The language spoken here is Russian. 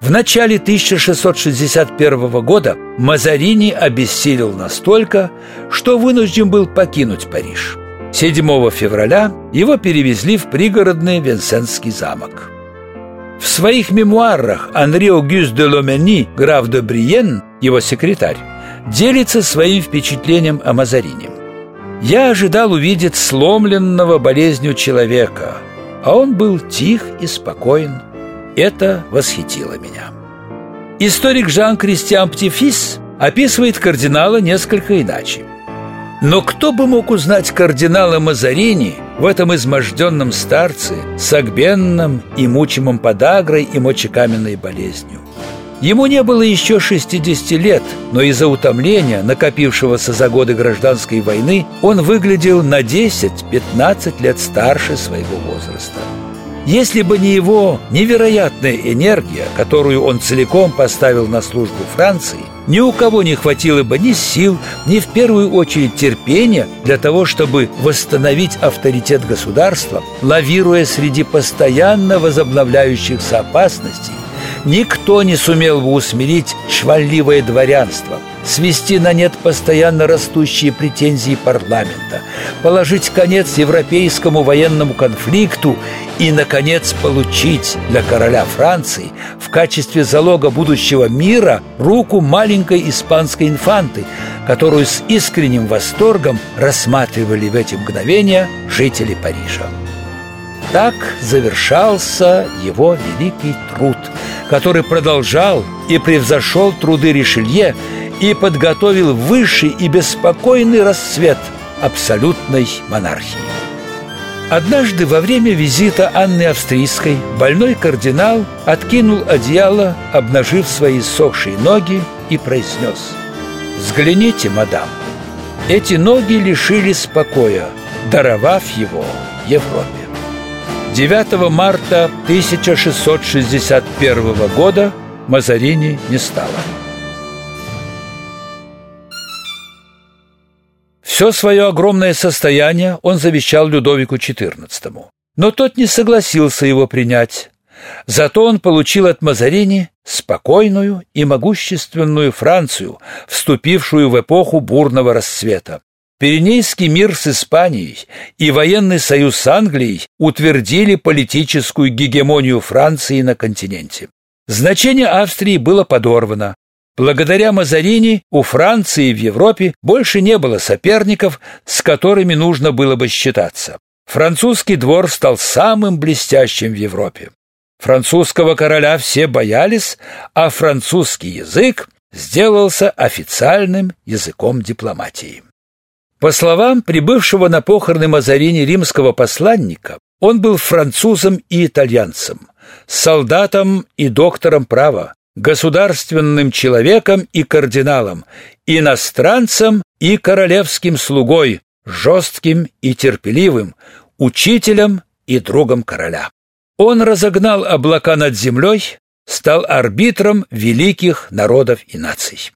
В начале 1661 года Мазарини обессилел настолько, что вынужден был покинуть Париж. 7 февраля его перевезли в пригородный Венсенский замок. В своих мемуарах Анри Огюст де Ломени, граф де Бриен, его секретарь, делится своим впечатлением о Мазарине. «Я ожидал увидеть сломленного болезнью человека, а он был тих и спокоен. Это восхитило меня». Историк Жан-Кристиан Птифис описывает кардинала несколько иначе. Но кто бы мог узнать кардинала Мазарини в этом изможденном старце, согбенном и мучимом подагрой и мочекаменной болезнью? Ему не было еще 60 лет, но из-за утомления, накопившегося за годы гражданской войны, он выглядел на 10-15 лет старше своего возраста. Если бы не его невероятная энергия, которую он целиком поставил на службу Франции, ни у кого не хватило бы ни сил, ни в первую очередь терпения для того, чтобы восстановить авторитет государства, лавируя среди постоянно возобновляющихся опасностей, никто не сумел бы усмирить швальливое дворянство, свести на нет постоянно растущие претензии парламента, положить конец европейскому военному конфликту и, наконец, получить для короля Франции в качестве залога будущего мира руку маленькой испанской инфанты, которую с искренним восторгом рассматривали в эти мгновения жители Парижа. Так завершался его великий труд, который продолжал и превзошел труды Ришелье и подготовил высший и беспокойный расцвет абсолютной монархии. Однажды во время визита Анны Австрийской больной кардинал откинул одеяло, обнажив свои сохшие ноги и произнес «Взгляните, мадам, эти ноги лишили спокоя, даровав его Европе». 9 марта 1661 года Мазарини не стало. Все свое огромное состояние он завещал Людовику XIV, но тот не согласился его принять. Зато он получил от Мазарини спокойную и могущественную Францию, вступившую в эпоху бурного расцвета. Пиренейский мир с Испанией и военный союз с Англией утвердили политическую гегемонию Франции на континенте. Значение Австрии было подорвано. Благодаря Мазарини у Франции в Европе больше не было соперников, с которыми нужно было бы считаться. Французский двор стал самым блестящим в Европе. Французского короля все боялись, а французский язык сделался официальным языком дипломатии. По словам прибывшего на похороны Мазарини римского посланника, он был французом и итальянцем, солдатом и доктором права, государственным человеком и кардиналом, иностранцем и королевским слугой, жестким и терпеливым, учителем и другом короля. Он разогнал облака над землей, стал арбитром великих народов и наций.